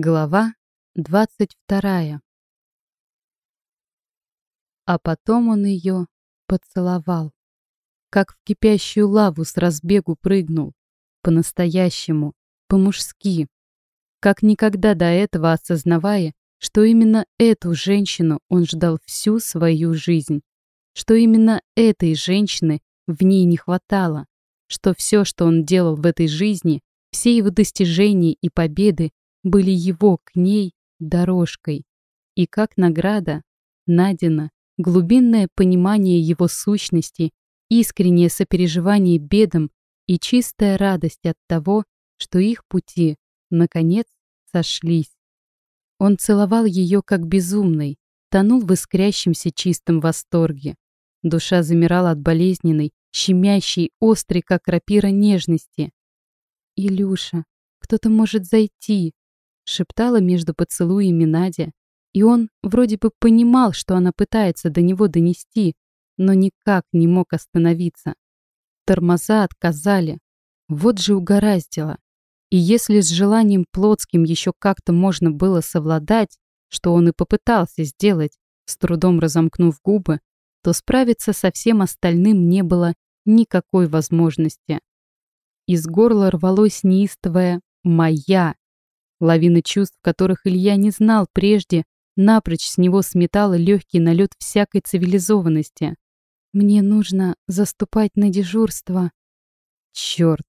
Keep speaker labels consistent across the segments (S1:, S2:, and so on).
S1: Глава двадцать вторая. А потом он ее поцеловал. Как в кипящую лаву с разбегу прыгнул. По-настоящему, по-мужски. Как никогда до этого осознавая, что именно эту женщину он ждал всю свою жизнь. Что именно этой женщины в ней не хватало. Что все, что он делал в этой жизни, все его достижения и победы были его к ней дорожкой. И как награда, Надина, глубинное понимание его сущности, искреннее сопереживание бедам и чистая радость от того, что их пути, наконец, сошлись. Он целовал ее как безумный, тонул в искрящемся чистом восторге. Душа замирала от болезненной, щемящей, острой, как рапира нежности. «Илюша, кто-то может зайти», шептала между поцелуями Надя, и он вроде бы понимал, что она пытается до него донести, но никак не мог остановиться. Тормоза отказали. Вот же угораздило. И если с желанием плотским еще как-то можно было совладать, что он и попытался сделать, с трудом разомкнув губы, то справиться со всем остальным не было никакой возможности. Из горла рвалось неистовое «моя», Лавина чувств, которых Илья не знал прежде, напрочь с него сметала легкий налет всякой цивилизованности. «Мне нужно заступать на дежурство». «Черт!»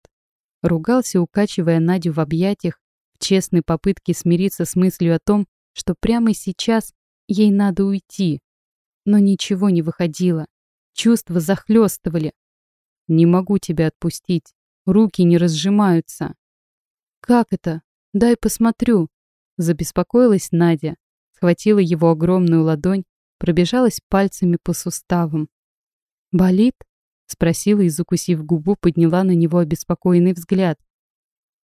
S1: Ругался, укачивая Надю в объятиях, в честной попытке смириться с мыслью о том, что прямо сейчас ей надо уйти. Но ничего не выходило. Чувства захлестывали. «Не могу тебя отпустить. Руки не разжимаются». «Как это?» «Дай посмотрю», — забеспокоилась Надя. Схватила его огромную ладонь, пробежалась пальцами по суставам. «Болит?» — спросила и, закусив губу, подняла на него обеспокоенный взгляд.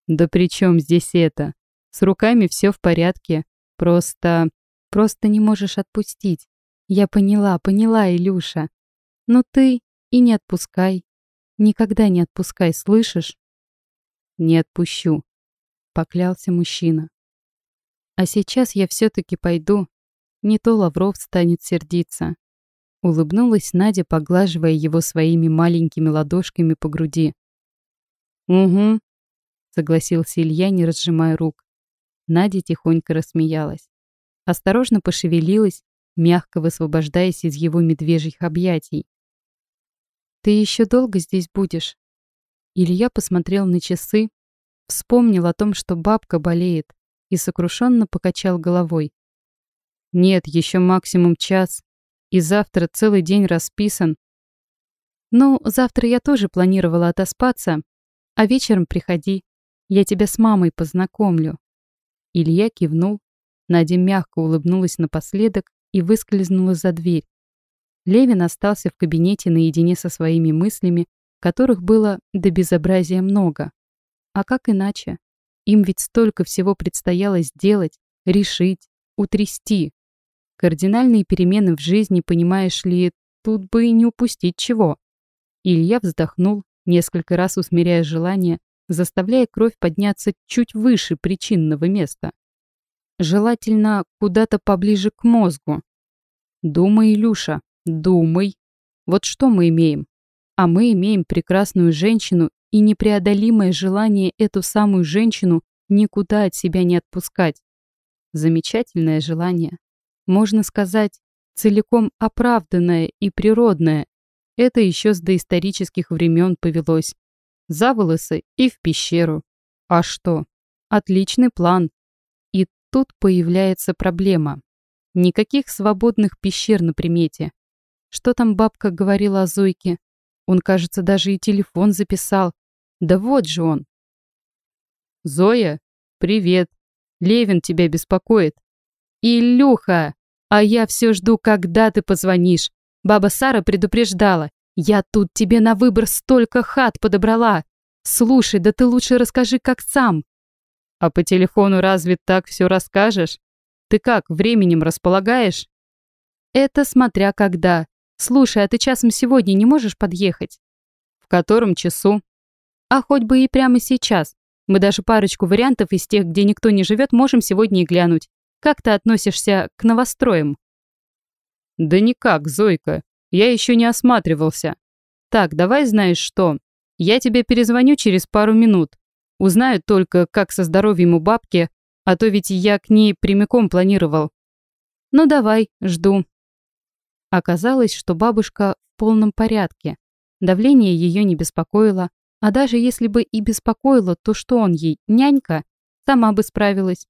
S1: «Да при чем здесь это? С руками все в порядке. Просто... просто не можешь отпустить. Я поняла, поняла, Илюша. Но ты и не отпускай. Никогда не отпускай, слышишь?» «Не отпущу», поклялся мужчина. А сейчас я все-таки пойду. Не то Лавров станет сердиться. Улыбнулась Надя, поглаживая его своими маленькими ладошками по груди. «Угу», — согласился Илья, не разжимая рук. Надя тихонько рассмеялась. Осторожно пошевелилась, мягко высвобождаясь из его медвежьих объятий. «Ты еще долго здесь будешь?» Илья посмотрел на часы, Вспомнил о том, что бабка болеет, и сокрушенно покачал головой. Нет, еще максимум час, и завтра целый день расписан. Ну, завтра я тоже планировала отоспаться, а вечером приходи, я тебя с мамой познакомлю. Илья кивнул, Надя мягко улыбнулась напоследок и выскользнула за дверь. Левин остался в кабинете наедине со своими мыслями, которых было до безобразия много. А как иначе? Им ведь столько всего предстояло сделать, решить, утрясти. Кардинальные перемены в жизни, понимаешь ли, тут бы и не упустить чего. Илья вздохнул, несколько раз усмиряя желание, заставляя кровь подняться чуть выше причинного места. Желательно куда-то поближе к мозгу. Думай, Илюша, думай. Вот что мы имеем? А мы имеем прекрасную женщину и непреодолимое желание эту самую женщину никуда от себя не отпускать. Замечательное желание. Можно сказать, целиком оправданное и природное. Это еще с доисторических времен повелось. За волосы и в пещеру. А что? Отличный план. И тут появляется проблема. Никаких свободных пещер на примете. Что там бабка говорила о Зойке? Он, кажется, даже и телефон записал. Да вот же он. Зоя, привет. Левин тебя беспокоит. Илюха, а я все жду, когда ты позвонишь. Баба Сара предупреждала. Я тут тебе на выбор столько хат подобрала. Слушай, да ты лучше расскажи, как сам. А по телефону разве так все расскажешь? Ты как, временем располагаешь? Это смотря когда. Слушай, а ты часом сегодня не можешь подъехать? В котором часу? А хоть бы и прямо сейчас. Мы даже парочку вариантов из тех, где никто не живет, можем сегодня и глянуть. Как ты относишься к новостроям?»
S2: «Да никак, Зойка. Я еще не осматривался. Так, давай знаешь что. Я тебе перезвоню через пару минут. Узнаю только, как со здоровьем у бабки, а то ведь я к ней прямиком планировал.
S1: Ну давай, жду. Оказалось, что бабушка в полном порядке. Давление ее не беспокоило, а даже если бы и беспокоило, то что он ей, нянька, сама бы справилась.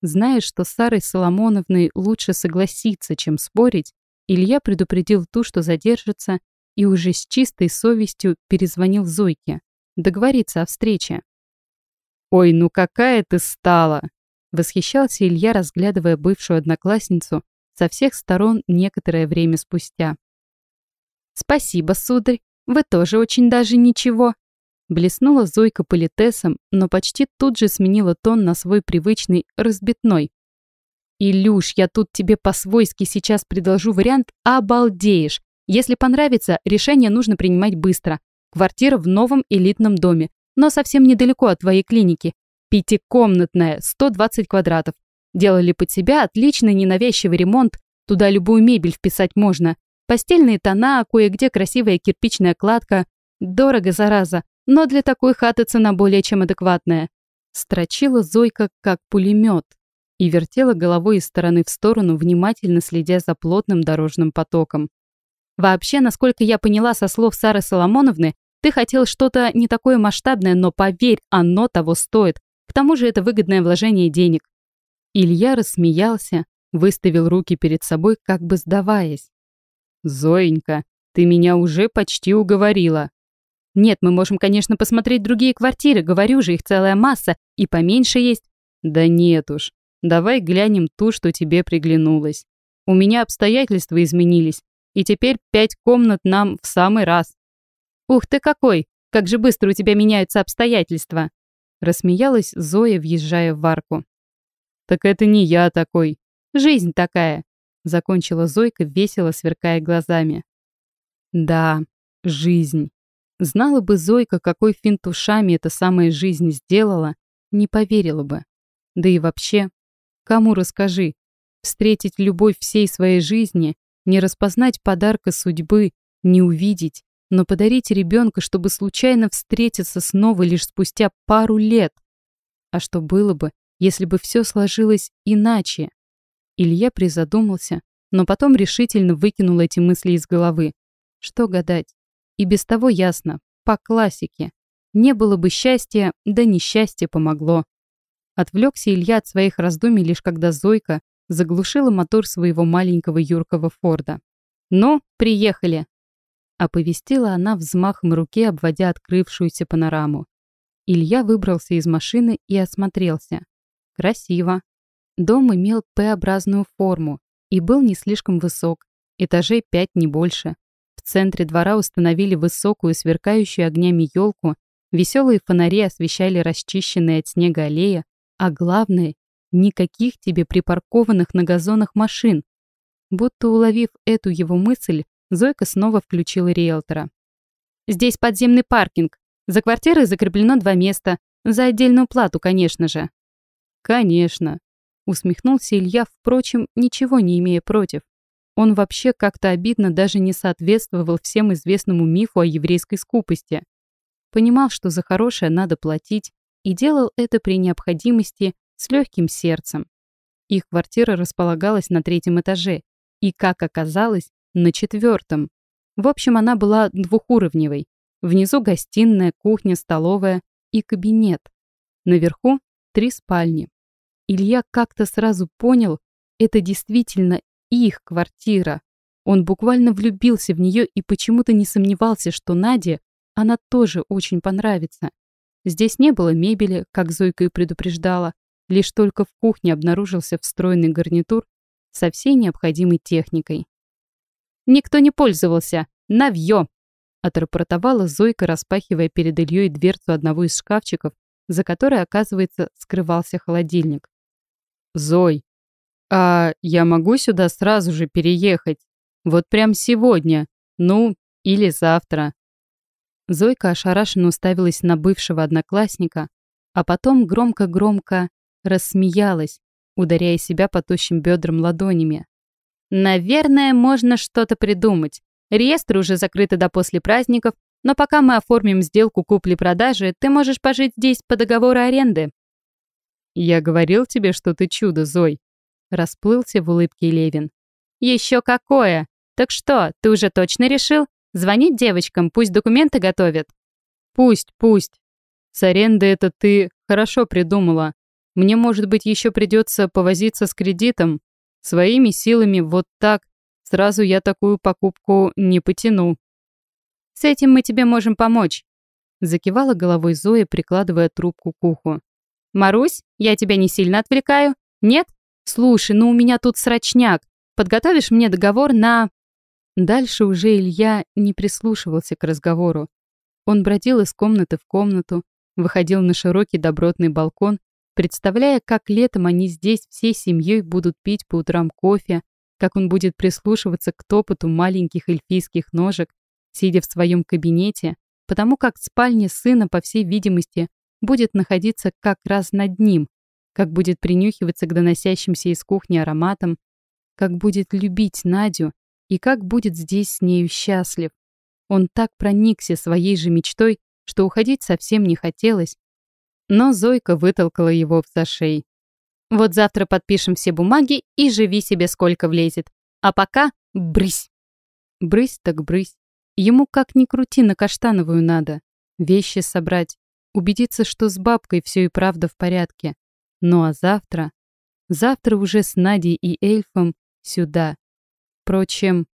S1: Зная, что с Сарой Соломоновной лучше согласиться, чем спорить, Илья предупредил ту, что задержится, и уже с чистой совестью перезвонил Зойке. Договориться о встрече.
S2: «Ой, ну какая ты стала!» Восхищался Илья, разглядывая бывшую одноклассницу со всех сторон некоторое время спустя.
S1: «Спасибо, сударь, вы тоже очень даже ничего». Блеснула Зойка политесом, но почти тут же сменила тон на свой привычный разбитной. «Илюш, я тут тебе по-свойски сейчас предложу вариант «обалдеешь». Если понравится, решение нужно принимать быстро. Квартира в новом элитном доме, но совсем недалеко от твоей клиники. Пятикомнатная, 120 квадратов. Делали под себя отличный ненавязчивый ремонт, туда любую мебель вписать можно. Постельные тона, кое-где красивая кирпичная кладка. Дорого, зараза, но для такой хаты цена более чем адекватная. Строчила Зойка как пулемет и вертела головой из стороны в сторону, внимательно следя за плотным дорожным потоком. Вообще, насколько я поняла со слов Сары Соломоновны, ты хотел что-то не такое масштабное, но поверь, оно того стоит. К тому же это выгодное вложение денег. Илья рассмеялся, выставил руки перед собой, как бы сдаваясь.
S2: «Зоенька, ты меня уже почти уговорила».
S1: «Нет, мы можем, конечно, посмотреть другие квартиры, говорю же, их целая масса, и поменьше есть».
S2: «Да нет уж, давай глянем ту, что тебе приглянулась. У меня обстоятельства изменились, и теперь пять комнат нам в самый раз.
S1: Ух ты какой! Как же быстро у тебя меняются обстоятельства!» Рассмеялась Зоя, въезжая в арку.
S2: «Так это не я такой.
S1: Жизнь такая!» Закончила Зойка, весело сверкая глазами.
S2: «Да, жизнь. Знала бы Зойка, какой финт ушами эта самая жизнь сделала, не поверила бы. Да и вообще, кому расскажи, встретить любовь всей своей жизни не распознать подарка судьбы, не увидеть, но подарить ребенка, чтобы случайно встретиться снова лишь спустя пару лет. А что было бы, если бы все сложилось иначе? Илья призадумался, но потом решительно выкинул эти мысли из головы. Что гадать? И без того ясно, по классике. Не было бы счастья, да несчастье помогло. Отвлекся Илья от своих раздумий лишь когда Зойка, заглушила мотор своего маленького юркого Форда. «Ну, приехали!» Оповестила она взмахом руки, обводя открывшуюся панораму. Илья выбрался из машины и осмотрелся. Красиво. Дом имел П-образную форму и был не слишком высок, этажей пять не больше. Центре двора установили высокую, сверкающую огнями елку, веселые фонари освещали расчищенные от снега аллея, а главное, Никаких тебе припаркованных на газонах машин. Будто уловив эту его мысль, Зойка снова включила риэлтора. «Здесь подземный паркинг. За квартирой закреплено два места. За отдельную плату, конечно же». «Конечно», — усмехнулся Илья, впрочем, ничего не имея против. Он вообще как-то обидно даже не соответствовал всем известному мифу о еврейской скупости. Понимал, что за хорошее надо платить, и делал это при необходимости с легким сердцем. Их квартира располагалась на третьем этаже и, как оказалось, на четвертом. В общем, она была двухуровневой. Внизу гостиная, кухня, столовая и кабинет. Наверху три спальни. Илья как-то сразу понял, это действительно их квартира. Он буквально влюбился в нее и почему-то не сомневался, что Наде она тоже очень понравится. Здесь не было мебели, как Зойка и предупреждала, Лишь только в кухне обнаружился встроенный гарнитур со всей необходимой техникой.
S1: «Никто не пользовался! Навье!» отрапортовала Зойка, распахивая перед Ильей дверцу одного из шкафчиков, за которой, оказывается, скрывался холодильник.
S2: «Зой, а я могу сюда сразу же переехать? Вот прям сегодня? Ну, или завтра?»
S1: Зойка ошарашенно уставилась на бывшего одноклассника, а потом громко-громко рассмеялась, ударяя себя по тощим бедрам ладонями. «Наверное, можно что-то придумать. Реестры уже закрыты до после праздников, но пока мы оформим сделку купли-продажи, ты можешь пожить здесь по договору аренды».
S2: «Я говорил тебе, что ты чудо, Зой», — расплылся в улыбке Левин.
S1: «Еще какое! Так что, ты уже точно решил? Звонить девочкам, пусть документы готовят».
S2: «Пусть, пусть. С арендой это ты хорошо придумала. Мне, может быть, еще придется повозиться с кредитом. Своими силами вот так. Сразу я такую покупку не потяну».
S1: «С этим мы тебе можем помочь», — закивала головой Зоя, прикладывая трубку к уху. «Марусь, я тебя не сильно отвлекаю? Нет? Слушай, ну у меня тут срочняк. Подготовишь мне договор на...»
S2: Дальше уже Илья не прислушивался к разговору. Он бродил из комнаты в комнату, выходил на широкий добротный балкон, представляя, как летом они здесь всей семьей будут пить по утрам кофе, как он будет прислушиваться к топоту маленьких эльфийских ножек, сидя в своем кабинете, потому как спальня сына, по всей видимости, будет находиться как раз над ним, как будет принюхиваться к доносящимся из кухни ароматам, как будет любить Надю и как будет здесь с нею счастлив. Он так проникся своей же мечтой, что уходить совсем не хотелось, но Зойка вытолкала его в зашей.
S1: «Вот завтра подпишем все бумаги и живи себе сколько влезет. А пока брысь!»
S2: Брысь так брысь. Ему как ни крути на каштановую надо. Вещи собрать, убедиться, что с бабкой все и правда в порядке. Ну а завтра? Завтра уже с Надей и эльфом сюда. Впрочем,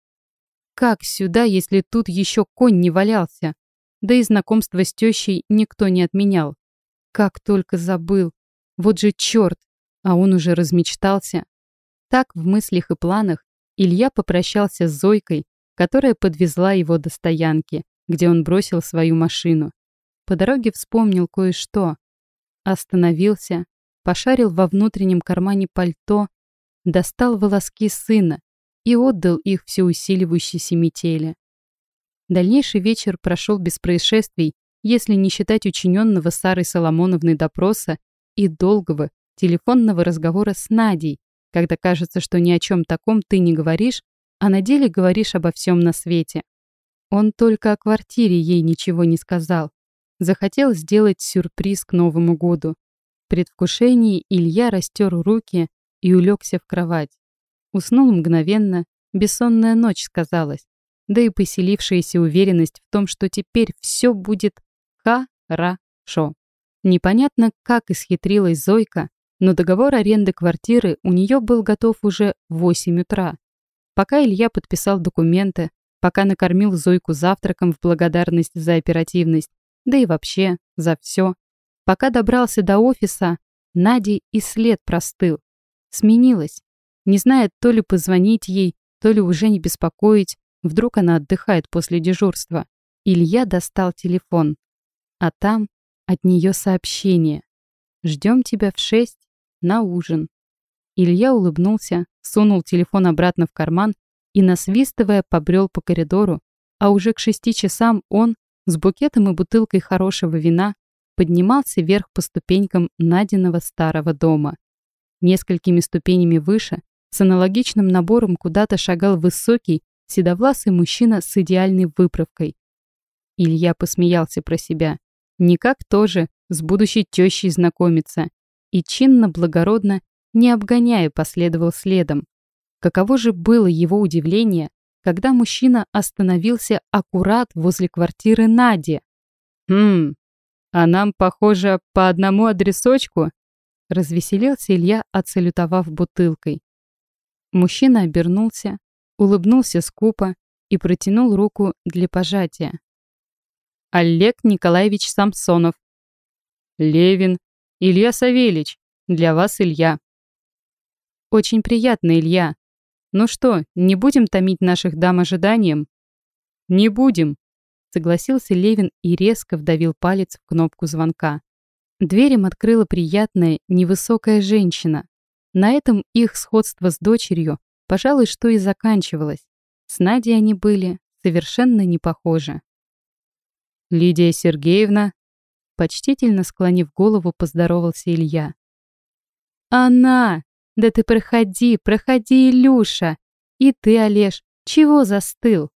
S2: как сюда, если тут еще конь не валялся? Да и знакомство с тещей никто не отменял. Как только забыл. Вот же черт! А он уже размечтался. Так в мыслях и планах Илья попрощался с Зойкой, которая подвезла его до стоянки, где он бросил свою машину. По дороге вспомнил кое-что. Остановился, пошарил во внутреннем кармане пальто, достал волоски сына и отдал их всеусиливающейся метели. Дальнейший вечер прошел без происшествий, если не считать учиненного Сарой Соломоновной допроса и долгого телефонного разговора с Надей, когда кажется, что ни о чем таком ты не говоришь, а на деле говоришь обо всем на свете. Он только о квартире ей ничего не сказал, захотел сделать сюрприз к Новому году. Предвкушении Илья растер руки и улегся в кровать. Уснул мгновенно, бессонная ночь сказалась, да и поселившаяся уверенность в том, что теперь все будет хорошо. Непонятно, как исхитрилась Зойка, но договор аренды квартиры у нее был готов уже в 8 утра. Пока Илья подписал документы, пока накормил Зойку завтраком в благодарность за оперативность, да и вообще за все. Пока добрался до офиса, Наде и след простыл. Сменилась. Не знает то ли позвонить ей, то ли уже не беспокоить. Вдруг она отдыхает после дежурства. Илья достал телефон. А там от нее сообщение. «Ждем тебя в шесть на ужин». Илья улыбнулся, сунул телефон обратно в карман и, насвистывая, побрел по коридору, а уже к шести часам он, с букетом и бутылкой хорошего вина поднимался вверх по ступенькам Надиного старого дома. Несколькими ступенями выше, с аналогичным набором куда-то шагал высокий, седовласый мужчина с идеальной выправкой. Илья посмеялся про себя. Никак тоже с будущей тещей знакомиться. И чинно-благородно, не обгоняя, последовал следом. Каково же было его удивление, когда мужчина остановился аккурат возле квартиры Нади. «Хм, а нам, похоже, по одному адресочку?» Развеселился Илья, отсалютовав бутылкой. Мужчина обернулся, улыбнулся скупо и протянул руку для пожатия. Олег Николаевич Самсонов. Левин. Илья Савельич. Для вас Илья. Очень приятно, Илья. «Ну что, не будем томить наших дам ожиданием?» «Не будем», — согласился Левин и резко вдавил палец в кнопку звонка. Дверь им открыла приятная, невысокая женщина. На этом их сходство с дочерью, пожалуй, что и заканчивалось. С Надей они были совершенно не похожи. «Лидия Сергеевна», —
S1: Почтительно склонив голову, поздоровался Илья. «Она! Да ты проходи, проходи, Илюша! И ты, Олеж, чего застыл?»